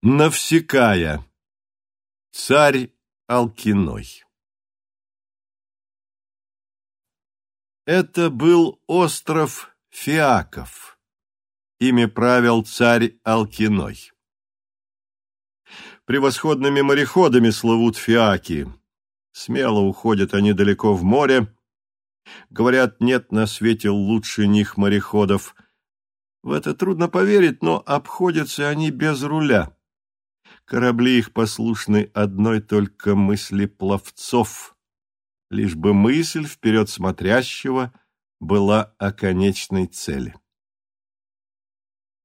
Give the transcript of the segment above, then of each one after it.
Навсекая. Царь Алкиной. Это был остров Фиаков. Ими правил царь Алкиной. Превосходными мореходами слывут фиаки. Смело уходят они далеко в море. Говорят, нет на свете лучше них мореходов. В это трудно поверить, но обходятся они без руля. Корабли их послушны одной только мысли пловцов, лишь бы мысль вперед смотрящего была о конечной цели.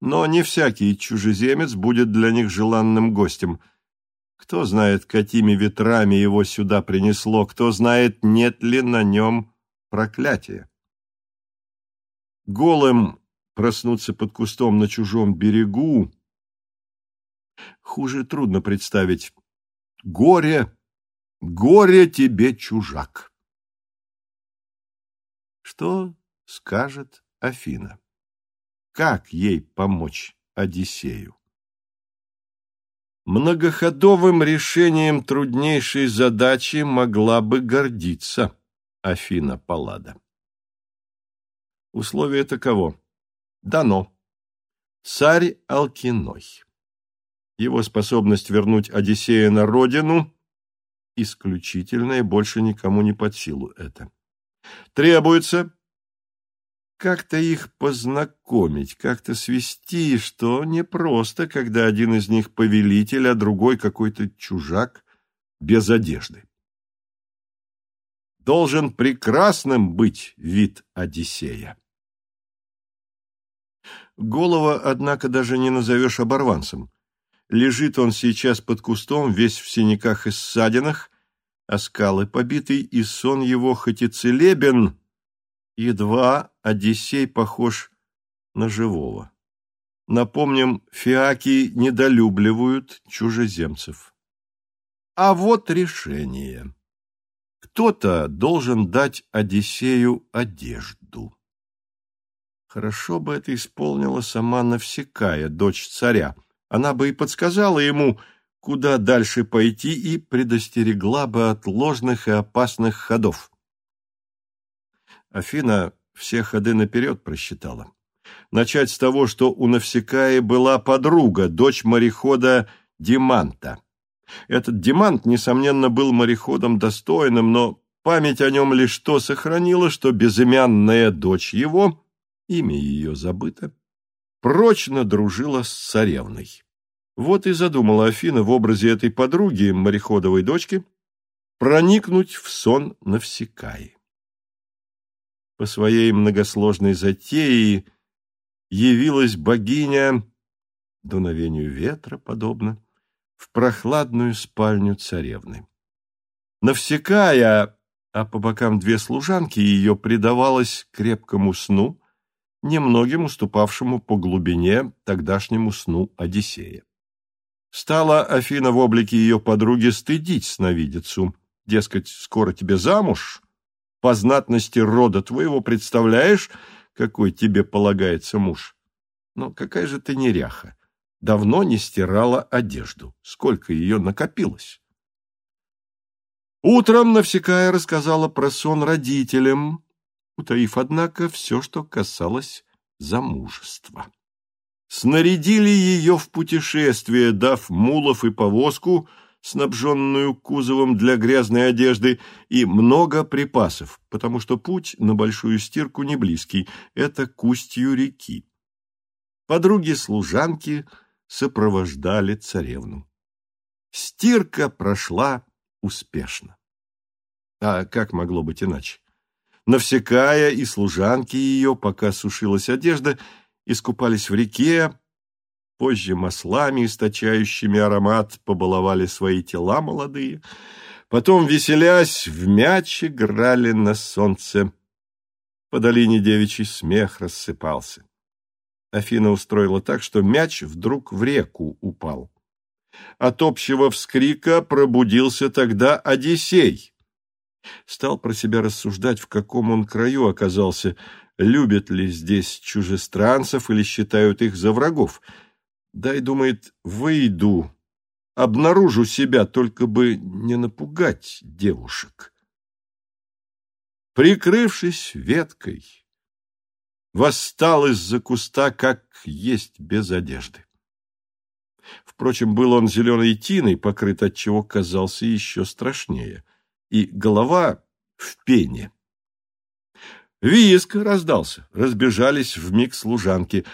Но не всякий чужеземец будет для них желанным гостем. Кто знает, какими ветрами его сюда принесло, кто знает, нет ли на нем проклятия. Голым проснуться под кустом на чужом берегу Хуже трудно представить. Горе, горе тебе, чужак. Что скажет Афина? Как ей помочь Одиссею? Многоходовым решением труднейшей задачи могла бы гордиться Афина Паллада. Условие таково. Дано. Царь Алкиной его способность вернуть Одиссея на родину исключительная, больше никому не под силу это. Требуется как-то их познакомить, как-то свести, что непросто, когда один из них повелитель, а другой какой-то чужак без одежды. Должен прекрасным быть вид Одиссея. Голова, однако, даже не назовешь оборванцем. Лежит он сейчас под кустом, весь в синяках и ссадинах, а скалы побитый, и сон его хоть и целебен, едва Одиссей похож на живого. Напомним, фиаки недолюбливают чужеземцев. А вот решение. Кто-то должен дать Одиссею одежду. Хорошо бы это исполнила сама Навсекая, дочь царя, она бы и подсказала ему, куда дальше пойти, и предостерегла бы от ложных и опасных ходов. Афина все ходы наперед просчитала. Начать с того, что у Навсекаи была подруга, дочь морехода Диманта. Этот Димант, несомненно, был мореходом достойным, но память о нем лишь то сохранила, что безымянная дочь его, имя ее забыто, прочно дружила с царевной. Вот и задумала Афина в образе этой подруги, мореходовой дочки, проникнуть в сон Навсекаи. По своей многосложной затее явилась богиня, дуновению ветра подобно, в прохладную спальню царевны. Навсекая, а по бокам две служанки, ее предавалась крепкому сну, немногим уступавшему по глубине тогдашнему сну Одиссея. Стала Афина в облике ее подруги стыдить сновидицу. Дескать, скоро тебе замуж, по знатности рода твоего представляешь, какой тебе полагается муж. Но какая же ты неряха! Давно не стирала одежду. Сколько ее накопилось! Утром Навсекая рассказала про сон родителям, утаив, однако, все, что касалось замужества. Снарядили ее в путешествие, дав мулов и повозку, снабженную кузовом для грязной одежды, и много припасов, потому что путь на большую стирку не близкий, это к устью реки. Подруги-служанки сопровождали царевну. Стирка прошла успешно. А как могло быть иначе? Навсекая и служанки ее, пока сушилась одежда, искупались в реке, позже маслами, источающими аромат, побаловали свои тела молодые, потом, веселясь, в мяч играли на солнце. По долине девичий смех рассыпался. Афина устроила так, что мяч вдруг в реку упал. От общего вскрика пробудился тогда Одиссей Стал про себя рассуждать, в каком он краю оказался, любят ли здесь чужестранцев или считают их за врагов. Дай, думает, выйду, обнаружу себя, только бы не напугать девушек. Прикрывшись веткой, восстал из-за куста, как есть без одежды. Впрочем, был он зеленой тиной, покрыт отчего казался еще страшнее, и голова в пене. Виск раздался, разбежались в миг служанки.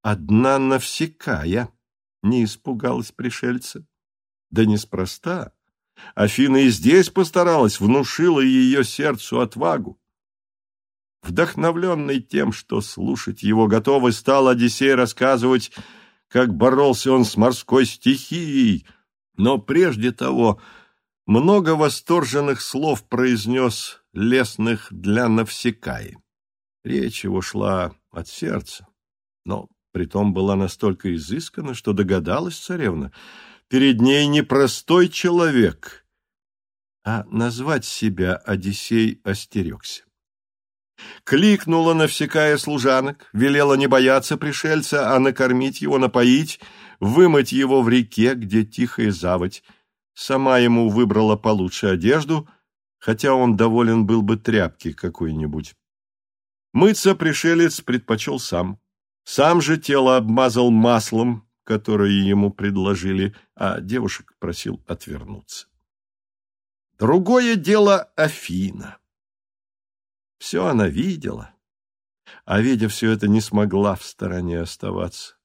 Одна навсекая не испугалась пришельца. Да неспроста. Афина и здесь постаралась, внушила ее сердцу отвагу. Вдохновленный тем, что слушать его готовы, стал Одиссей рассказывать, как боролся он с морской стихией, но прежде того много восторженных слов произнес лесных для Навсекаи. Речь его шла от сердца, но притом была настолько изыскана, что догадалась царевна, перед ней не простой человек, а назвать себя Одиссей остерегся. Кликнула, навсекая служанок, велела не бояться пришельца, а накормить его, напоить, вымыть его в реке, где тихая заводь. Сама ему выбрала получше одежду, хотя он доволен был бы тряпки какой-нибудь. Мыться пришелец предпочел сам. Сам же тело обмазал маслом, которое ему предложили, а девушек просил отвернуться. Другое дело Афина. Все она видела, а, видя все это, не смогла в стороне оставаться.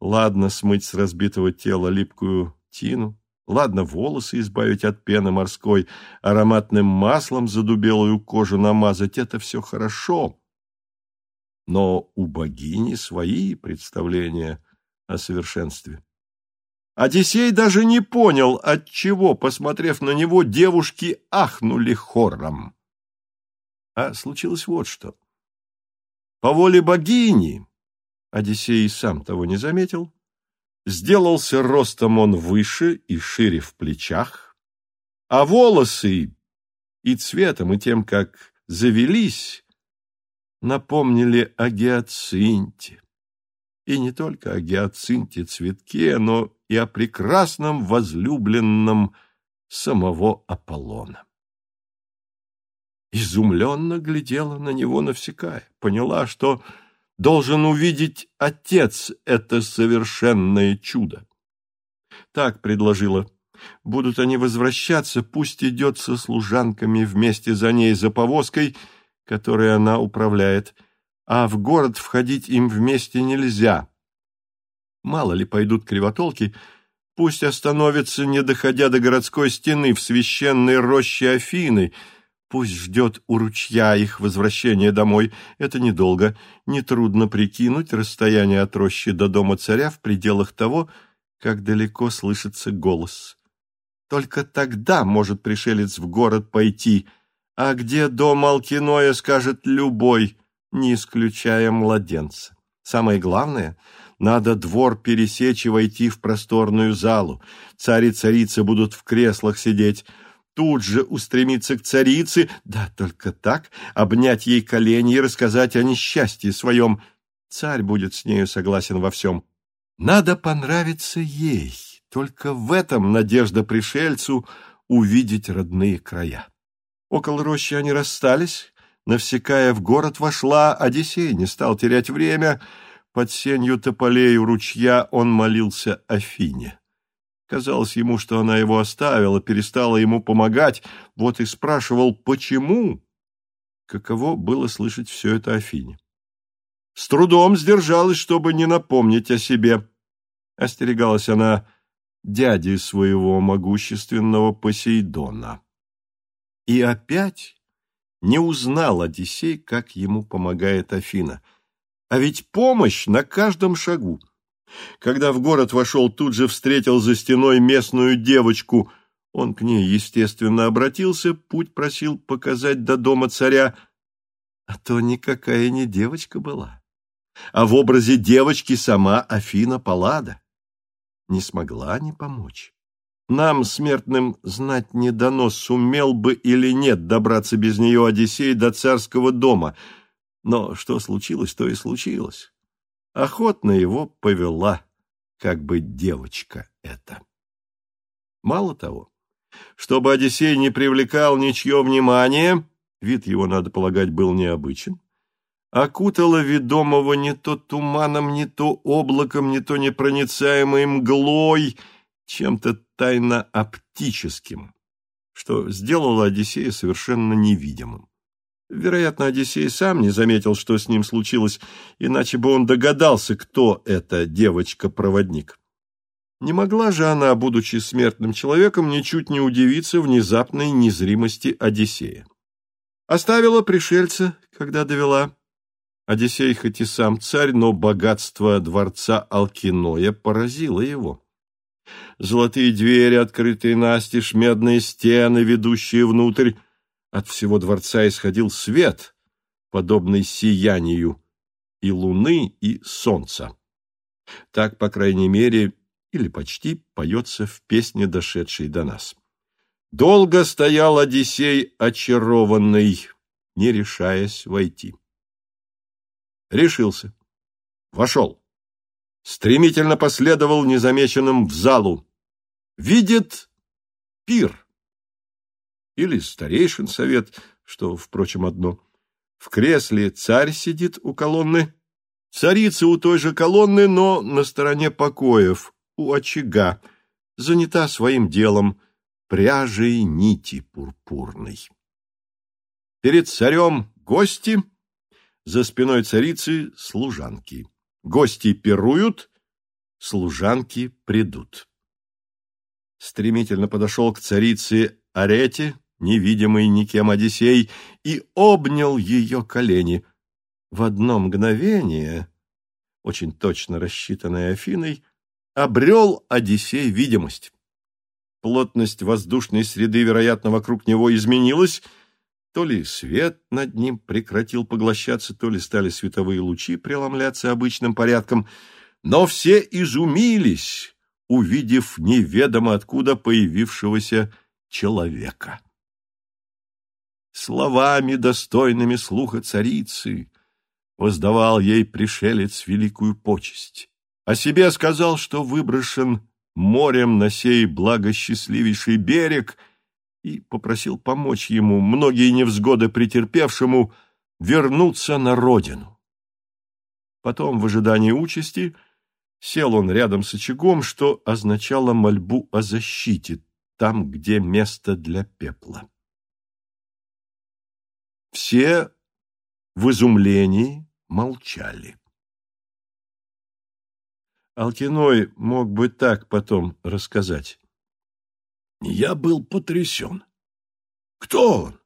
Ладно смыть с разбитого тела липкую тину, ладно волосы избавить от пены морской, ароматным маслом задубелую кожу намазать — это все хорошо. Но у богини свои представления о совершенстве. Одиссей даже не понял, отчего, посмотрев на него, девушки ахнули хором. А случилось вот что. По воле богини, Одиссей сам того не заметил, сделался ростом он выше и шире в плечах, а волосы и цветом, и тем, как завелись, напомнили о гиацинте. И не только о гиацинте цветке, но и о прекрасном возлюбленном самого Аполлона изумленно глядела на него навсекая, поняла, что должен увидеть отец это совершенное чудо. Так предложила. Будут они возвращаться, пусть идет со служанками вместе за ней за повозкой, которой она управляет, а в город входить им вместе нельзя. Мало ли пойдут кривотолки, пусть остановятся, не доходя до городской стены, в священной роще Афины — Пусть ждет у ручья их возвращения домой. Это недолго. Нетрудно прикинуть расстояние от рощи до дома царя в пределах того, как далеко слышится голос. Только тогда может пришелец в город пойти, а где дом Алкиноя скажет любой, не исключая младенца. Самое главное — надо двор пересечь и войти в просторную залу. Царь и царица будут в креслах сидеть, тут же устремиться к царице, да только так, обнять ей колени и рассказать о несчастье своем. Царь будет с нею согласен во всем. Надо понравиться ей, только в этом надежда пришельцу увидеть родные края. Около рощи они расстались, навсекая в город вошла, Одиссей не стал терять время, под сенью тополей у ручья он молился Афине. Казалось ему, что она его оставила, перестала ему помогать, вот и спрашивал, почему. Каково было слышать все это Афине. С трудом сдержалась, чтобы не напомнить о себе. Остерегалась она дяди своего могущественного Посейдона. И опять не узнал Одиссей, как ему помогает Афина. А ведь помощь на каждом шагу — когда в город вошел, тут же встретил за стеной местную девочку. Он к ней, естественно, обратился, путь просил показать до дома царя. А то никакая не девочка была, а в образе девочки сама Афина Паллада. Не смогла не помочь. Нам, смертным, знать не дано, сумел бы или нет добраться без нее Одиссей до царского дома. Но что случилось, то и случилось. Охотно его повела, как бы девочка эта. Мало того, чтобы Одиссей не привлекал ничье внимание, вид его, надо полагать, был необычен, окутала ведомого не то туманом, не то облаком, не то непроницаемой мглой, чем-то тайно-оптическим, что сделало Одиссея совершенно невидимым. Вероятно, Одиссей сам не заметил, что с ним случилось, иначе бы он догадался, кто эта девочка-проводник. Не могла же она, будучи смертным человеком, ничуть не удивиться внезапной незримости Одиссея. Оставила пришельца, когда довела, Одиссей хоть и сам царь, но богатство дворца Алкиноя поразило его. Золотые двери, открытые настежь, медные стены, ведущие внутрь. От всего дворца исходил свет, подобный сиянию и луны, и солнца. Так, по крайней мере, или почти поется в песне, дошедшей до нас. Долго стоял Одиссей очарованный, не решаясь войти. Решился. Вошел. Стремительно последовал незамеченным в залу. Видит пир. Или старейшин совет, что, впрочем, одно. В кресле царь сидит у колонны, царица у той же колонны, но на стороне покоев, у очага, занята своим делом, пряжей нити пурпурной. Перед царем гости — за спиной царицы служанки. Гости пируют, служанки придут. Стремительно подошел к царице Арете, невидимый никем Одиссей, и обнял ее колени. В одно мгновение, очень точно рассчитанной Афиной, обрел Одиссей видимость. Плотность воздушной среды, вероятно, вокруг него изменилась — то ли свет над ним прекратил поглощаться, то ли стали световые лучи преломляться обычным порядком, но все изумились, увидев неведомо откуда появившегося человека. Словами, достойными слуха царицы, воздавал ей пришелец великую почесть. О себе сказал, что выброшен морем на сей благосчастливейший берег — и попросил помочь ему, многие невзгоды претерпевшему, вернуться на родину. Потом, в ожидании участи, сел он рядом с очагом, что означало мольбу о защите, там, где место для пепла. Все в изумлении молчали. Алкиной мог бы так потом рассказать. Я был потрясен. Кто он?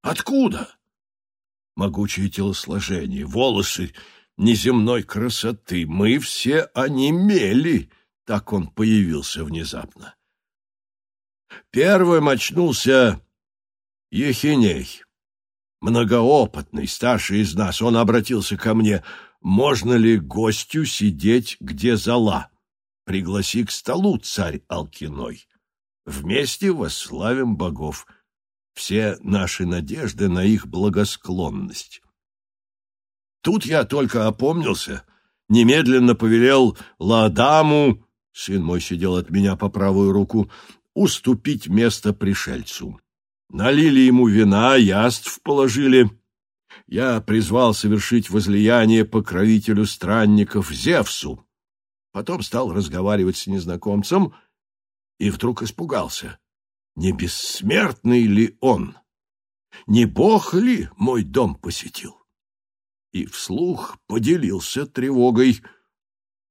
Откуда? Могучее телосложение, волосы неземной красоты. Мы все онемели, так он появился внезапно. Первым очнулся Ехиней, многоопытный, старший из нас. Он обратился ко мне. «Можно ли гостю сидеть, где зала? Пригласи к столу, царь Алкиной». Вместе восславим богов. Все наши надежды на их благосклонность. Тут я только опомнился, немедленно повелел Ладаму, сын мой сидел от меня по правую руку, уступить место пришельцу. Налили ему вина, яств положили. Я призвал совершить возлияние покровителю странников Зевсу. Потом стал разговаривать с незнакомцем — и вдруг испугался. Не бессмертный ли он? Не бог ли мой дом посетил? И вслух поделился тревогой.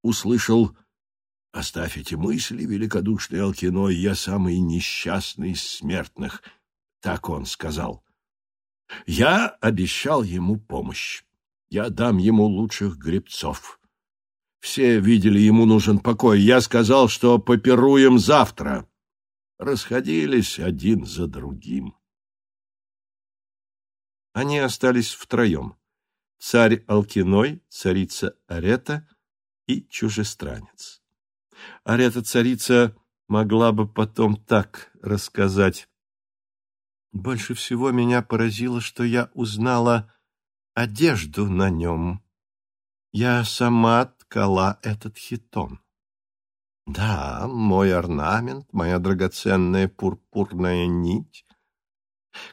Услышал «Оставь эти мысли, великодушный Алкиной, я самый несчастный из смертных», — так он сказал. Я обещал ему помощь. Я дам ему лучших гребцов. Все видели, ему нужен покой. Я сказал, что попируем завтра. Расходились один за другим. Они остались втроем. Царь Алкиной, царица Арета и чужестранец. Арета-царица могла бы потом так рассказать. Больше всего меня поразило, что я узнала одежду на нем. Я сама ткала этот хитон. Да, мой орнамент, моя драгоценная пурпурная нить.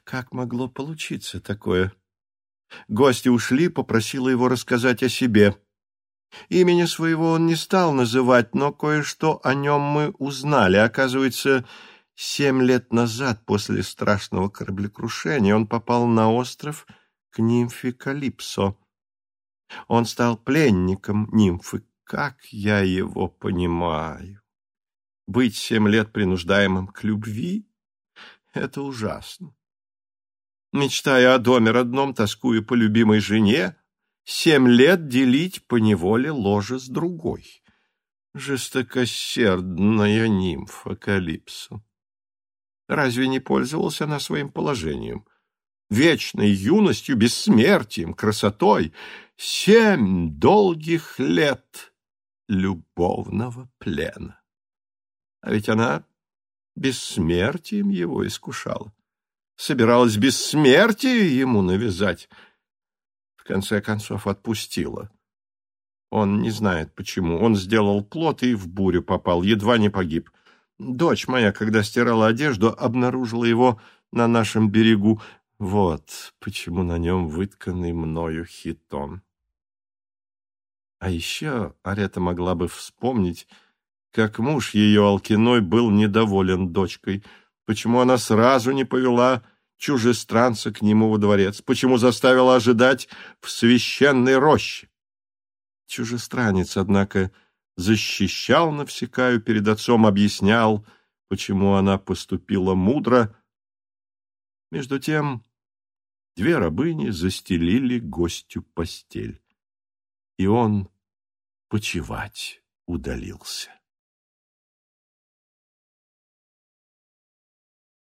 Как могло получиться такое? Гости ушли, попросила его рассказать о себе. Имени своего он не стал называть, но кое-что о нем мы узнали. Оказывается, семь лет назад, после страшного кораблекрушения, он попал на остров к нимфе Калипсо. Он стал пленником нимфы. Как я его понимаю! Быть семь лет принуждаемым к любви — это ужасно. Мечтая о доме родном, тоскуя по любимой жене, семь лет делить по неволе ложе с другой. Жестокосердная нимфа Калипсо. Разве не пользовался она своим положением? Вечной юностью, бессмертием, красотой. Семь долгих лет любовного плена. А ведь она бессмертием его искушала. Собиралась бессмертие ему навязать — конце концов отпустила. Он не знает почему. Он сделал плод и в бурю попал, едва не погиб. Дочь моя, когда стирала одежду, обнаружила его на нашем берегу. Вот почему на нем вытканный мною хитон. А еще Арета могла бы вспомнить, как муж ее Алкиной был недоволен дочкой, почему она сразу не повела чужестранца к нему во дворец? Почему заставила ожидать в священной роще? Чужестранец, однако, защищал Навсекаю перед отцом, объяснял, почему она поступила мудро. Между тем две рабыни застелили гостю постель, и он почевать удалился.